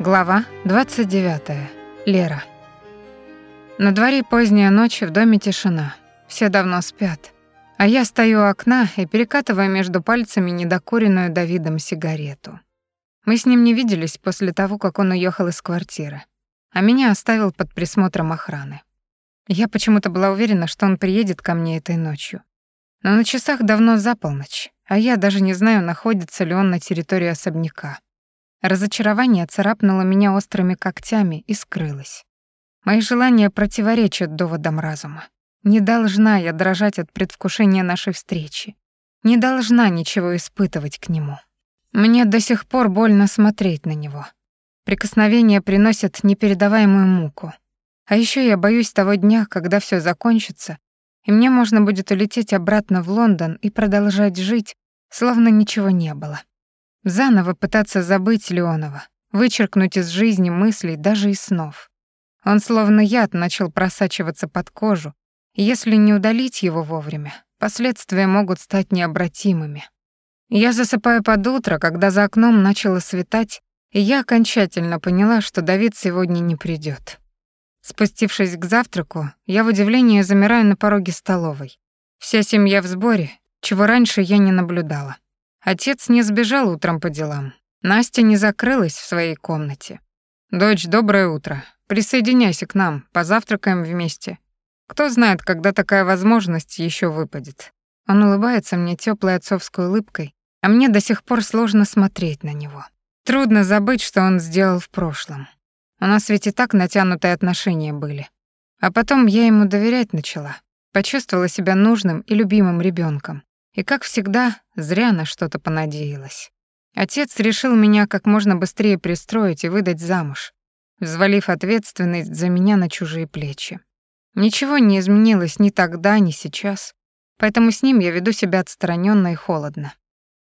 Глава 29. Лера. На дворе поздняя ночь, в доме тишина. Все давно спят. А я стою у окна и перекатываю между пальцами недокуренную Давидом сигарету. Мы с ним не виделись после того, как он уехал из квартиры. А меня оставил под присмотром охраны. Я почему-то была уверена, что он приедет ко мне этой ночью. Но на часах давно за полночь, а я даже не знаю, находится ли он на территории особняка. Разочарование царапнуло меня острыми когтями и скрылось. Мои желания противоречат доводам разума. Не должна я дрожать от предвкушения нашей встречи. Не должна ничего испытывать к нему. Мне до сих пор больно смотреть на него. Прикосновения приносят непередаваемую муку. А еще я боюсь того дня, когда все закончится, и мне можно будет улететь обратно в Лондон и продолжать жить, словно ничего не было. Заново пытаться забыть Леонова, вычеркнуть из жизни мыслей, даже из снов. Он словно яд начал просачиваться под кожу, и если не удалить его вовремя, последствия могут стать необратимыми. Я засыпаю под утро, когда за окном начало светать, и я окончательно поняла, что Давид сегодня не придет. Спустившись к завтраку, я в удивлении замираю на пороге столовой. Вся семья в сборе, чего раньше я не наблюдала. Отец не сбежал утром по делам. Настя не закрылась в своей комнате. «Дочь, доброе утро. Присоединяйся к нам, позавтракаем вместе. Кто знает, когда такая возможность еще выпадет». Он улыбается мне теплой отцовской улыбкой, а мне до сих пор сложно смотреть на него. Трудно забыть, что он сделал в прошлом. У нас ведь и так натянутые отношения были. А потом я ему доверять начала. Почувствовала себя нужным и любимым ребенком. И, как всегда, зря на что-то понадеялась. Отец решил меня как можно быстрее пристроить и выдать замуж, взвалив ответственность за меня на чужие плечи. Ничего не изменилось ни тогда, ни сейчас, поэтому с ним я веду себя отстраненно и холодно.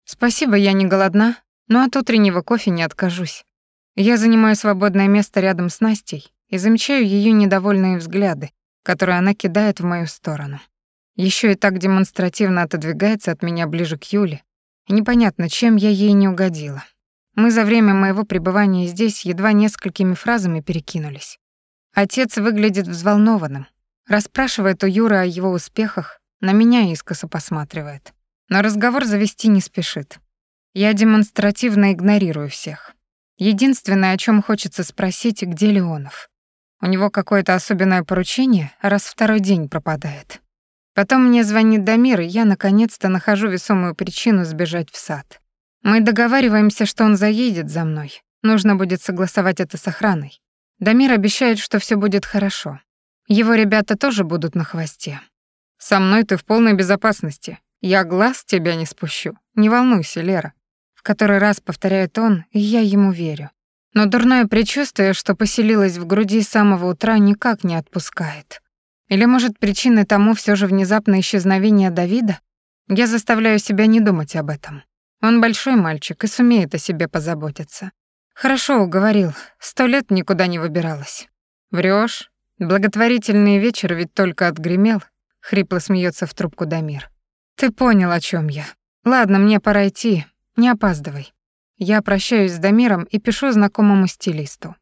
Спасибо, я не голодна, но от утреннего кофе не откажусь. Я занимаю свободное место рядом с Настей и замечаю ее недовольные взгляды, которые она кидает в мою сторону. Еще и так демонстративно отодвигается от меня ближе к Юле, и непонятно, чем я ей не угодила. Мы за время моего пребывания здесь едва несколькими фразами перекинулись. Отец выглядит взволнованным, расспрашивает у Юры о его успехах, на меня искоса посматривает. Но разговор завести не спешит. Я демонстративно игнорирую всех. Единственное, о чем хочется спросить, где Леонов. У него какое-то особенное поручение, раз второй день пропадает. Потом мне звонит Дамир, и я наконец-то нахожу весомую причину сбежать в сад. Мы договариваемся, что он заедет за мной. Нужно будет согласовать это с охраной. Дамир обещает, что все будет хорошо. Его ребята тоже будут на хвосте. Со мной ты в полной безопасности. Я глаз тебя не спущу. Не волнуйся, Лера. В который раз повторяет он, и я ему верю. Но дурное предчувствие, что поселилось в груди с самого утра, никак не отпускает. Или, может, причиной тому все же внезапное исчезновение Давида? Я заставляю себя не думать об этом. Он большой мальчик и сумеет о себе позаботиться. Хорошо уговорил, сто лет никуда не выбиралась. Врешь? Благотворительный вечер ведь только отгремел, хрипло смеется в трубку Дамир. Ты понял, о чем я. Ладно, мне пора идти, не опаздывай. Я прощаюсь с Дамиром и пишу знакомому стилисту.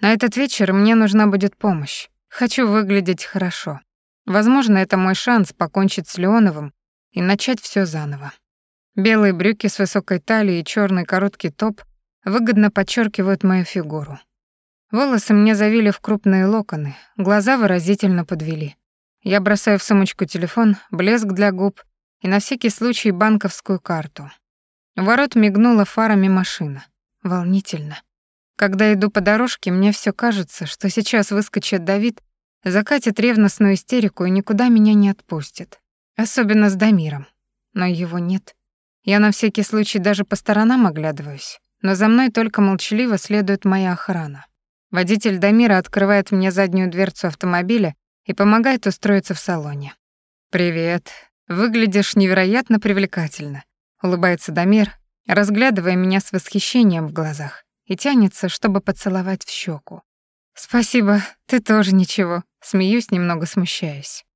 На этот вечер мне нужна будет помощь. Хочу выглядеть хорошо. Возможно, это мой шанс покончить с Леоновым и начать все заново. Белые брюки с высокой талией и черный короткий топ выгодно подчеркивают мою фигуру. Волосы мне завили в крупные локоны, глаза выразительно подвели. Я бросаю в сумочку телефон, блеск для губ и на всякий случай банковскую карту. В ворот мигнула фарами машина. Волнительно. Когда иду по дорожке, мне все кажется, что сейчас выскочит Давид, закатит ревностную истерику и никуда меня не отпустит. Особенно с Дамиром. Но его нет. Я на всякий случай даже по сторонам оглядываюсь, но за мной только молчаливо следует моя охрана. Водитель Дамира открывает мне заднюю дверцу автомобиля и помогает устроиться в салоне. «Привет. Выглядишь невероятно привлекательно», — улыбается Дамир, разглядывая меня с восхищением в глазах и тянется, чтобы поцеловать в щеку. «Спасибо, ты тоже ничего», — смеюсь, немного смущаясь.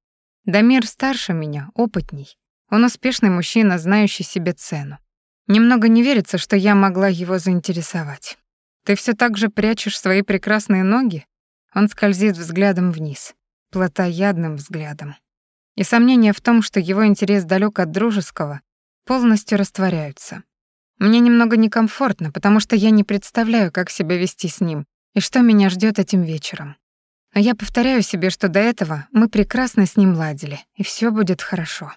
Дамир старше меня, опытней. Он успешный мужчина, знающий себе цену. Немного не верится, что я могла его заинтересовать. Ты все так же прячешь свои прекрасные ноги? Он скользит взглядом вниз, плотоядным взглядом. И сомнения в том, что его интерес далек от дружеского, полностью растворяются. Мне немного некомфортно, потому что я не представляю, как себя вести с ним и что меня ждет этим вечером. А я повторяю себе, что до этого мы прекрасно с ним ладили, и все будет хорошо.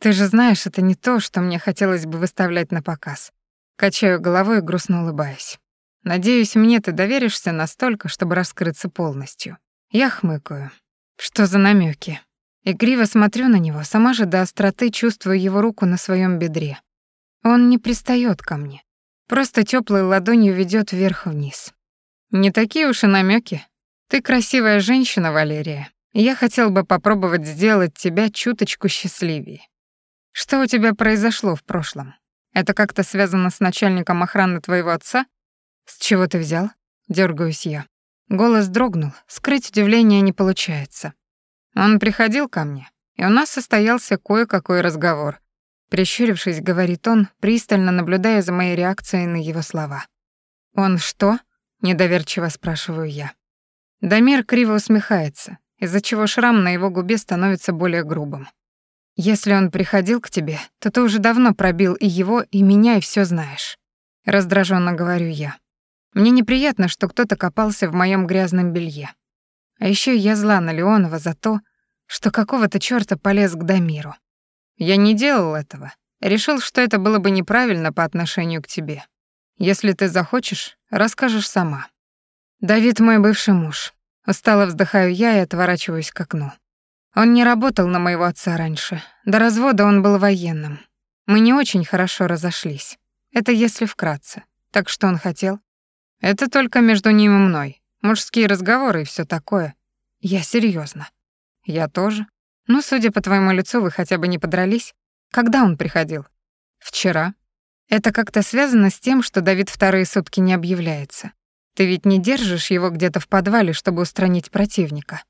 Ты же знаешь, это не то, что мне хотелось бы выставлять на показ. Качаю головой, грустно улыбаясь. Надеюсь, мне ты доверишься настолько, чтобы раскрыться полностью. Я хмыкаю. Что за намеки? Игриво смотрю на него, сама же до остроты чувствую его руку на своем бедре. Он не пристает ко мне. Просто теплой ладонью ведет вверх-вниз. Не такие уж и намеки. Ты красивая женщина, Валерия. Я хотел бы попробовать сделать тебя чуточку счастливее. Что у тебя произошло в прошлом? Это как-то связано с начальником охраны твоего отца? С чего ты взял? Дёргаюсь я. Голос дрогнул, скрыть удивление не получается. Он приходил ко мне, и у нас состоялся кое-какой разговор. Прищурившись, говорит он, пристально наблюдая за моей реакцией на его слова. «Он что?» — недоверчиво спрашиваю я. Дамир криво усмехается, из-за чего шрам на его губе становится более грубым. «Если он приходил к тебе, то ты уже давно пробил и его, и меня, и все знаешь», — раздраженно говорю я. Мне неприятно, что кто-то копался в моем грязном белье. А еще я зла на Леонова за то, что какого-то чёрта полез к Дамиру. Я не делал этого. Решил, что это было бы неправильно по отношению к тебе. Если ты захочешь, расскажешь сама. Давид мой бывший муж. Устало вздыхаю я и отворачиваюсь к окну. Он не работал на моего отца раньше. До развода он был военным. Мы не очень хорошо разошлись. Это если вкратце. Так что он хотел? Это только между ним и мной. Мужские разговоры и все такое. Я серьезно. Я тоже. Ну, судя по твоему лицу, вы хотя бы не подрались. Когда он приходил? Вчера. Это как-то связано с тем, что Давид вторые сутки не объявляется. Ты ведь не держишь его где-то в подвале, чтобы устранить противника.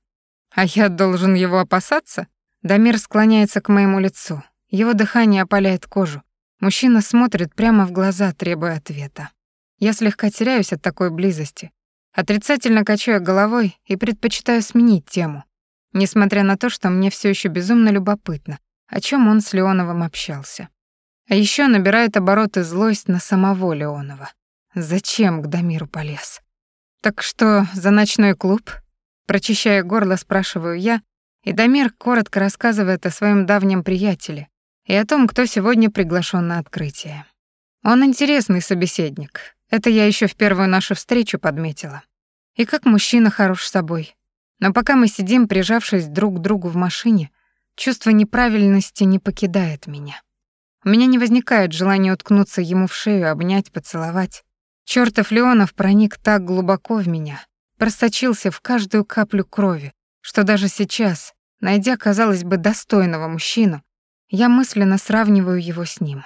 А я должен его опасаться? Дамир склоняется к моему лицу. Его дыхание опаляет кожу. Мужчина смотрит прямо в глаза, требуя ответа. Я слегка теряюсь от такой близости. Отрицательно качаю головой и предпочитаю сменить тему, несмотря на то, что мне все еще безумно любопытно, о чем он с Леоновым общался. А еще набирает обороты злость на самого Леонова. Зачем к Дамиру полез? Так что за ночной клуб? Прочищая горло, спрашиваю я, и Дамир коротко рассказывает о своем давнем приятеле и о том, кто сегодня приглашен на открытие. Он интересный собеседник, это я еще в первую нашу встречу подметила. И как мужчина хорош собой. Но пока мы сидим, прижавшись друг к другу в машине, чувство неправильности не покидает меня. У меня не возникает желания уткнуться ему в шею, обнять, поцеловать. Чёртов Леонов проник так глубоко в меня, просочился в каждую каплю крови, что даже сейчас, найдя, казалось бы, достойного мужчину, я мысленно сравниваю его с ним.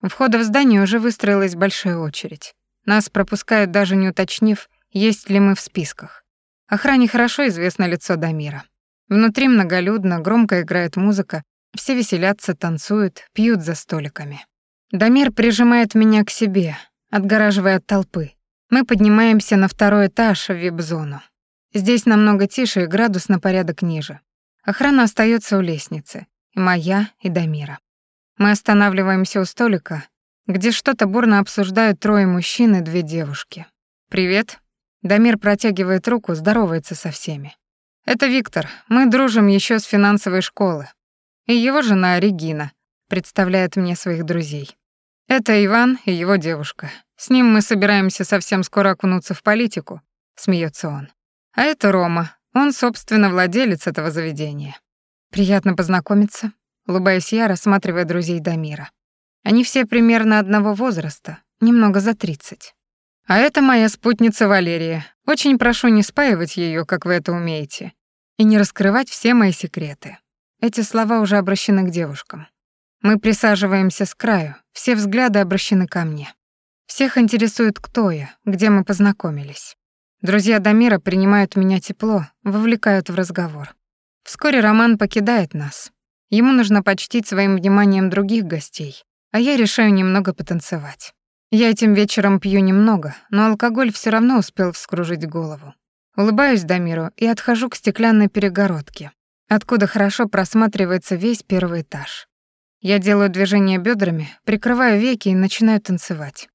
У входа в здание уже выстроилась большая очередь. Нас пропускают даже не уточнив, есть ли мы в списках. Охране хорошо известно лицо Дамира. Внутри многолюдно, громко играет музыка, все веселятся, танцуют, пьют за столиками. Дамир прижимает меня к себе, отгораживая от толпы. Мы поднимаемся на второй этаж в вип-зону. Здесь намного тише и градус на порядок ниже. Охрана остается у лестницы, и моя, и Дамира. Мы останавливаемся у столика, где что-то бурно обсуждают трое мужчин и две девушки. «Привет». Дамир протягивает руку, здоровается со всеми. «Это Виктор. Мы дружим еще с финансовой школы. И его жена Регина представляет мне своих друзей. Это Иван и его девушка. С ним мы собираемся совсем скоро окунуться в политику», — смеется он. «А это Рома. Он, собственно, владелец этого заведения. Приятно познакомиться», — улыбаюсь я, рассматривая друзей Дамира. Они все примерно одного возраста, немного за тридцать. А это моя спутница Валерия. Очень прошу не спаивать ее, как вы это умеете, и не раскрывать все мои секреты. Эти слова уже обращены к девушкам. Мы присаживаемся с краю, все взгляды обращены ко мне. Всех интересует, кто я, где мы познакомились. Друзья Дамира принимают меня тепло, вовлекают в разговор. Вскоре Роман покидает нас. Ему нужно почтить своим вниманием других гостей, а я решаю немного потанцевать. Я этим вечером пью немного, но алкоголь все равно успел вскружить голову. Улыбаюсь Дамиру и отхожу к стеклянной перегородке, откуда хорошо просматривается весь первый этаж. Я делаю движение бедрами, прикрываю веки и начинаю танцевать.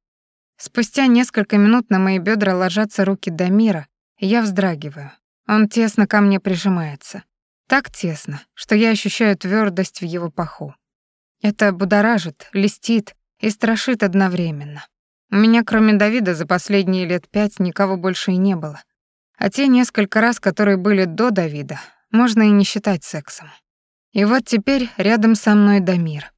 Спустя несколько минут на мои бедра ложатся руки Дамира, и я вздрагиваю. Он тесно ко мне прижимается. Так тесно, что я ощущаю твердость в его паху. Это будоражит, листит и страшит одновременно. У меня, кроме Давида, за последние лет пять никого больше и не было. А те несколько раз, которые были до Давида, можно и не считать сексом. И вот теперь рядом со мной Дамир.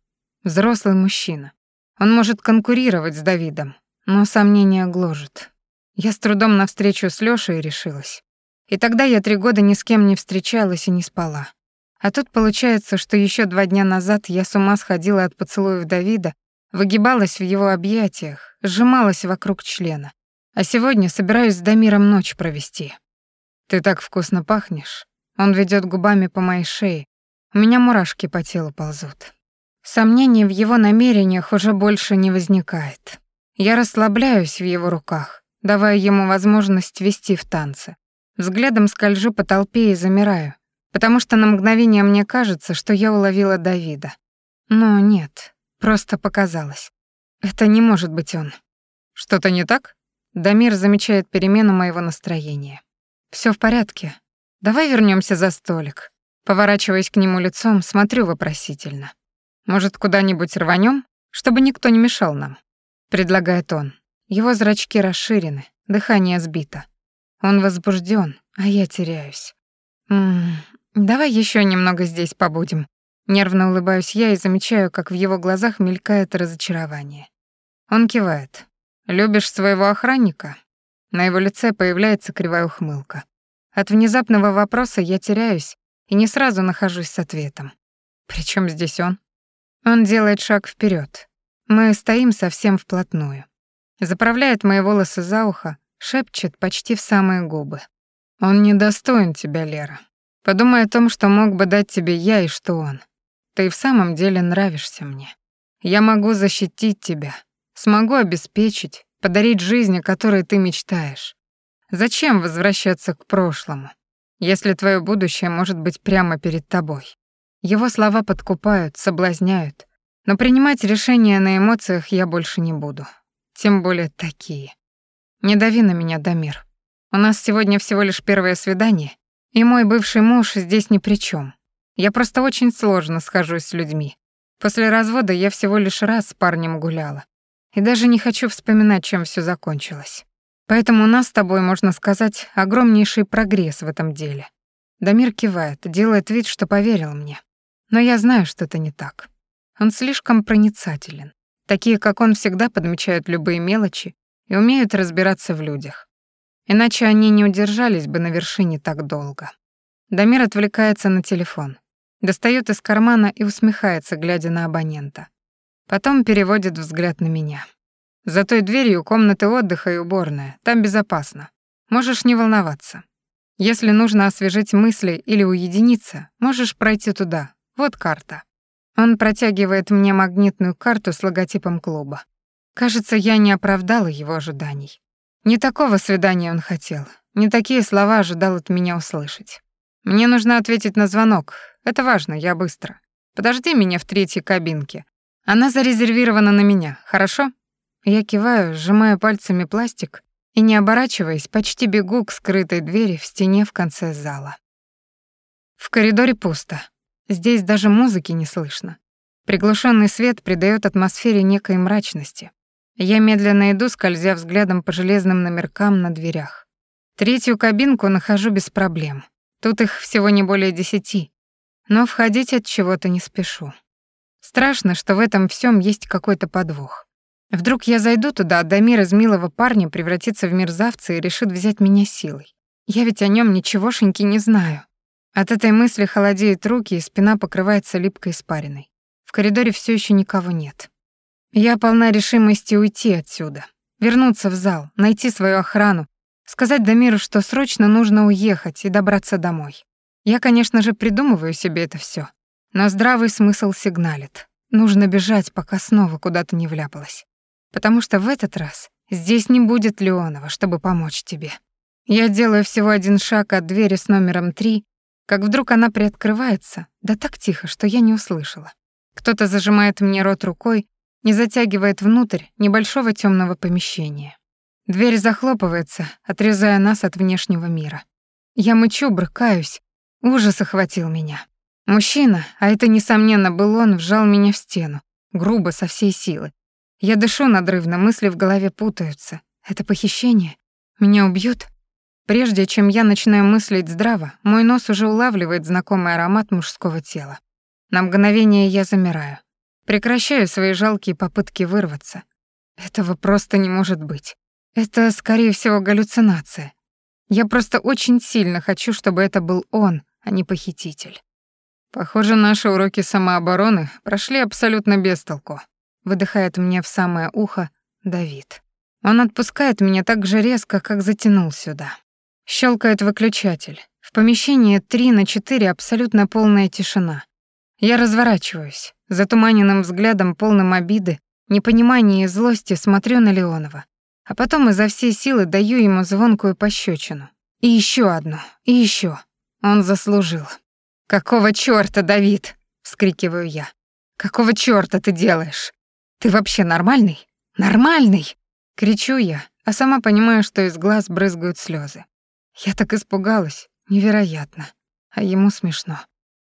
Взрослый мужчина. Он может конкурировать с Давидом, но сомнение гложет. Я с трудом навстречу с Лёшей решилась. И тогда я три года ни с кем не встречалась и не спала. А тут получается, что еще два дня назад я с ума сходила от поцелуев Давида, выгибалась в его объятиях, сжималась вокруг члена. А сегодня собираюсь с Дамиром ночь провести. Ты так вкусно пахнешь. Он ведет губами по моей шее. У меня мурашки по телу ползут. Сомнений в его намерениях уже больше не возникает. Я расслабляюсь в его руках, давая ему возможность вести в танце. Взглядом скольжу по толпе и замираю, потому что на мгновение мне кажется, что я уловила Давида. Но нет, просто показалось. Это не может быть он. Что-то не так? Дамир замечает перемену моего настроения. Все в порядке. Давай вернемся за столик. Поворачиваясь к нему лицом, смотрю вопросительно. Может, куда-нибудь рванем, чтобы никто не мешал нам? Предлагает он. Его зрачки расширены, дыхание сбито. Он возбужден, а я теряюсь. М давай еще немного здесь побудем. Нервно улыбаюсь я и замечаю, как в его глазах мелькает разочарование. Он кивает. Любишь своего охранника? На его лице появляется кривая ухмылка. От внезапного вопроса я теряюсь и не сразу нахожусь с ответом. Причем здесь он? Он делает шаг вперед. Мы стоим совсем вплотную. Заправляет мои волосы за ухо, шепчет почти в самые губы. «Он недостоин тебя, Лера. Подумай о том, что мог бы дать тебе я и что он. Ты в самом деле нравишься мне. Я могу защитить тебя, смогу обеспечить, подарить жизнь, о которой ты мечтаешь. Зачем возвращаться к прошлому, если твое будущее может быть прямо перед тобой?» Его слова подкупают, соблазняют, но принимать решения на эмоциях я больше не буду. Тем более такие. Не дави на меня, Дамир. У нас сегодня всего лишь первое свидание, и мой бывший муж здесь ни при чем. Я просто очень сложно схожусь с людьми. После развода я всего лишь раз с парнем гуляла. И даже не хочу вспоминать, чем все закончилось. Поэтому у нас с тобой, можно сказать, огромнейший прогресс в этом деле. Дамир кивает, делает вид, что поверил мне. Но я знаю, что это не так. Он слишком проницателен. Такие, как он, всегда подмечают любые мелочи и умеют разбираться в людях. Иначе они не удержались бы на вершине так долго. Дамир отвлекается на телефон, достает из кармана и усмехается, глядя на абонента. Потом переводит взгляд на меня. За той дверью комнаты отдыха и уборная, там безопасно. Можешь не волноваться. Если нужно освежить мысли или уединиться, можешь пройти туда. Вот карта. Он протягивает мне магнитную карту с логотипом клуба. Кажется, я не оправдала его ожиданий. Не такого свидания он хотел, не такие слова ожидал от меня услышать. Мне нужно ответить на звонок. Это важно, я быстро. Подожди меня в третьей кабинке. Она зарезервирована на меня, хорошо? Я киваю, сжимаю пальцами пластик и, не оборачиваясь, почти бегу к скрытой двери в стене в конце зала. В коридоре пусто. Здесь даже музыки не слышно. Приглушенный свет придает атмосфере некой мрачности. Я медленно иду, скользя взглядом по железным номеркам на дверях. Третью кабинку нахожу без проблем. Тут их всего не более десяти. Но входить от чего-то не спешу. Страшно, что в этом всем есть какой-то подвох. Вдруг я зайду туда, а Дамир из милого парня превратится в мерзавца и решит взять меня силой. Я ведь о нем ничегошеньки не знаю. От этой мысли холодеют руки, и спина покрывается липкой испариной. В коридоре все еще никого нет. Я полна решимости уйти отсюда, вернуться в зал, найти свою охрану, сказать Дамиру, что срочно нужно уехать и добраться домой. Я, конечно же, придумываю себе это все, но здравый смысл сигналит. Нужно бежать, пока снова куда-то не вляпалась. Потому что в этот раз здесь не будет Леонова, чтобы помочь тебе. Я делаю всего один шаг от двери с номером три, как вдруг она приоткрывается, да так тихо, что я не услышала. Кто-то зажимает мне рот рукой, не затягивает внутрь небольшого темного помещения. Дверь захлопывается, отрезая нас от внешнего мира. Я мычу, брыкаюсь. Ужас охватил меня. Мужчина, а это, несомненно, был он, вжал меня в стену. Грубо, со всей силы. Я дышу надрывно, мысли в голове путаются. Это похищение? Меня убьют? Прежде чем я начинаю мыслить здраво, мой нос уже улавливает знакомый аромат мужского тела. На мгновение я замираю. Прекращаю свои жалкие попытки вырваться. Этого просто не может быть. Это, скорее всего, галлюцинация. Я просто очень сильно хочу, чтобы это был он, а не похититель. Похоже, наши уроки самообороны прошли абсолютно без толку. Выдыхает мне в самое ухо Давид. Он отпускает меня так же резко, как затянул сюда. Щелкает выключатель. В помещении 3 на 4 абсолютно полная тишина. Я разворачиваюсь, затуманенным взглядом, полным обиды, непонимания и злости смотрю на Леонова, а потом изо всей силы даю ему звонкую пощечину. И еще одну, и еще. Он заслужил. «Какого чёрта, Давид?» — вскрикиваю я. «Какого чёрта ты делаешь? Ты вообще нормальный? Нормальный!» — кричу я, а сама понимаю, что из глаз брызгают слезы. Я так испугалась, невероятно. А ему смешно.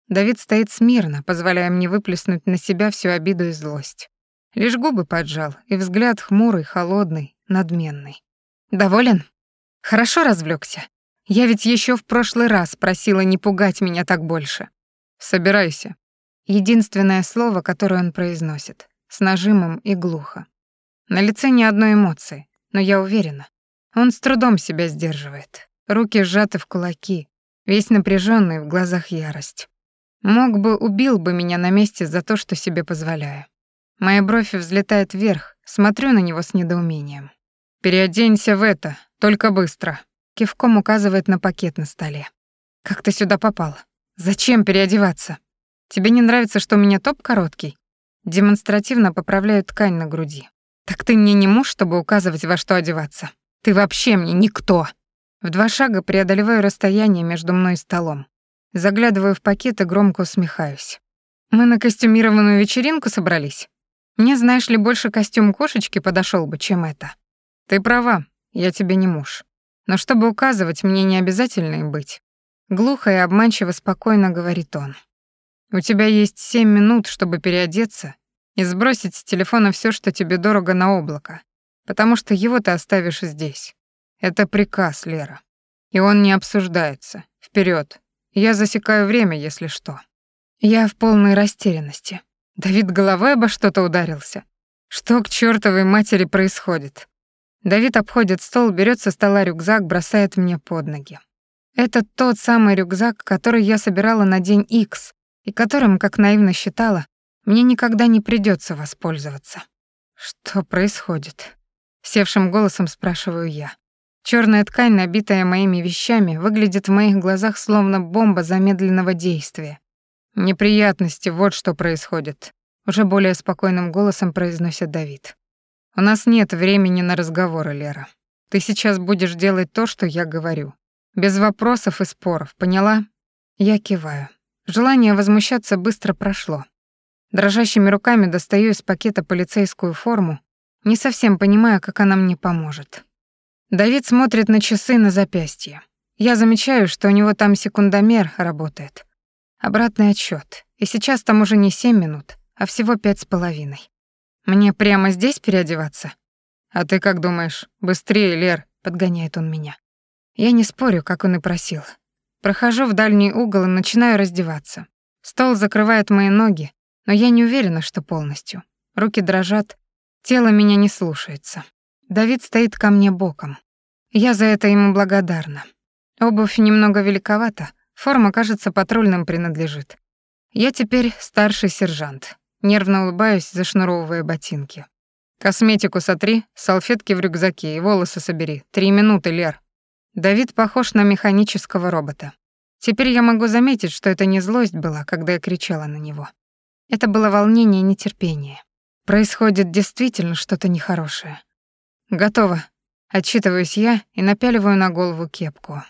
Давид стоит смирно, позволяя мне выплеснуть на себя всю обиду и злость. Лишь губы поджал, и взгляд хмурый, холодный, надменный. «Доволен? Хорошо развлекся. Я ведь еще в прошлый раз просила не пугать меня так больше. Собирайся». Единственное слово, которое он произносит, с нажимом и глухо. На лице ни одной эмоции, но я уверена, он с трудом себя сдерживает. Руки сжаты в кулаки, весь напряженный, в глазах ярость. Мог бы, убил бы меня на месте за то, что себе позволяю. Моя бровь взлетает вверх, смотрю на него с недоумением. «Переоденься в это, только быстро», — кивком указывает на пакет на столе. «Как ты сюда попал? Зачем переодеваться? Тебе не нравится, что у меня топ короткий?» Демонстративно поправляю ткань на груди. «Так ты мне не муж, чтобы указывать, во что одеваться. Ты вообще мне никто!» В два шага преодолеваю расстояние между мной и столом. Заглядываю в пакет и громко усмехаюсь. Мы на костюмированную вечеринку собрались? Мне, знаешь ли, больше костюм кошечки подошел бы, чем это. Ты права, я тебе не муж. Но чтобы указывать, мне не обязательно им быть. Глухо и обманчиво спокойно говорит он. У тебя есть семь минут, чтобы переодеться и сбросить с телефона все, что тебе дорого на облако, потому что его ты оставишь здесь. Это приказ, Лера. И он не обсуждается. Вперед, я засекаю время, если что. Я в полной растерянности. Давид головой обо что-то ударился. Что к чёртовой матери происходит? Давид обходит стол, берет со стола рюкзак, бросает мне под ноги. Это тот самый рюкзак, который я собирала на день X, и которым, как наивно считала, мне никогда не придется воспользоваться. Что происходит? Севшим голосом спрашиваю я. Черная ткань, набитая моими вещами, выглядит в моих глазах словно бомба замедленного действия. Неприятности, вот что происходит, уже более спокойным голосом произносит Давид. У нас нет времени на разговоры, Лера. Ты сейчас будешь делать то, что я говорю. Без вопросов и споров, поняла? Я киваю. Желание возмущаться быстро прошло. Дрожащими руками достаю из пакета полицейскую форму, не совсем понимая, как она мне поможет. Давид смотрит на часы на запястье. Я замечаю, что у него там секундомер работает. Обратный отсчет. И сейчас там уже не семь минут, а всего пять с половиной. Мне прямо здесь переодеваться? А ты как думаешь? Быстрее, Лер, подгоняет он меня. Я не спорю, как он и просил. Прохожу в дальний угол и начинаю раздеваться. Стол закрывает мои ноги, но я не уверена, что полностью. Руки дрожат, тело меня не слушается. Давид стоит ко мне боком. Я за это ему благодарна. Обувь немного великовата, форма, кажется, патрульным принадлежит. Я теперь старший сержант. Нервно улыбаюсь, зашнуровывая ботинки. Косметику сотри, салфетки в рюкзаке и волосы собери. Три минуты, Лер. Давид похож на механического робота. Теперь я могу заметить, что это не злость была, когда я кричала на него. Это было волнение и нетерпение. Происходит действительно что-то нехорошее. Готово. Отчитываюсь я и напяливаю на голову кепку.